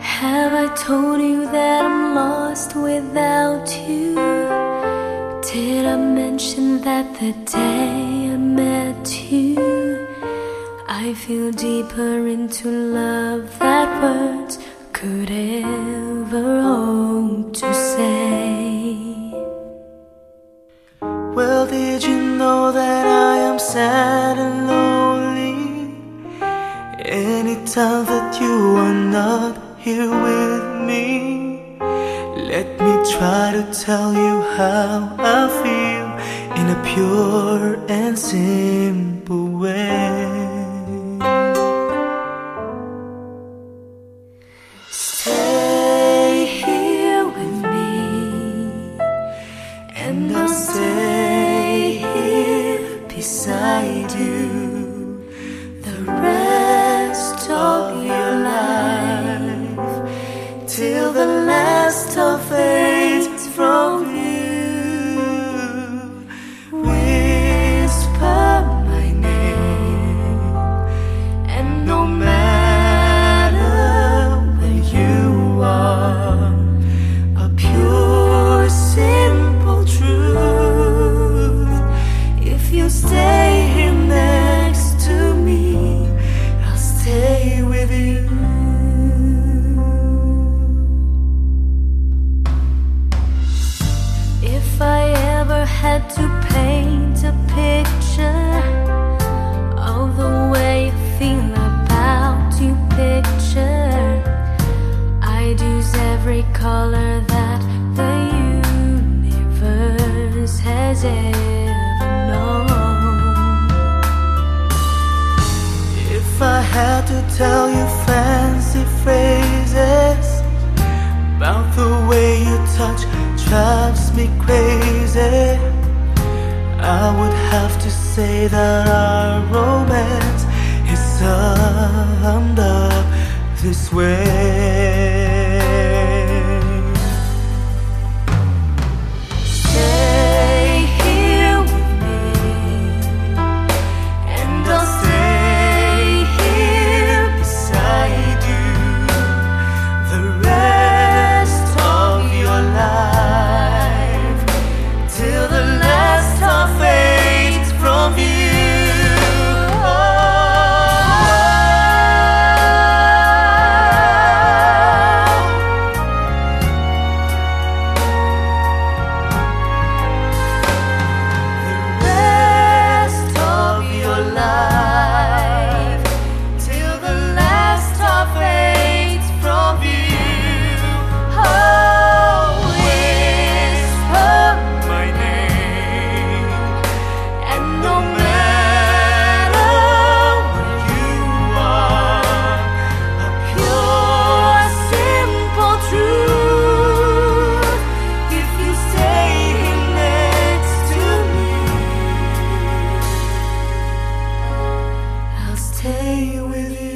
Have I told you that I'm lost without you? Did I mention that the day I met you? I feel deeper into love that words could ever hope to say. Well, did you know that I am sad and lonely? Anytime that you here with me, let me try to tell you how I feel in a pure and simple way. Of I'd use every color that the universe has ever known. If I had to tell you fancy phrases about the way you touch drives me crazy, I would have to say that our romance is summed up this way. stay with you.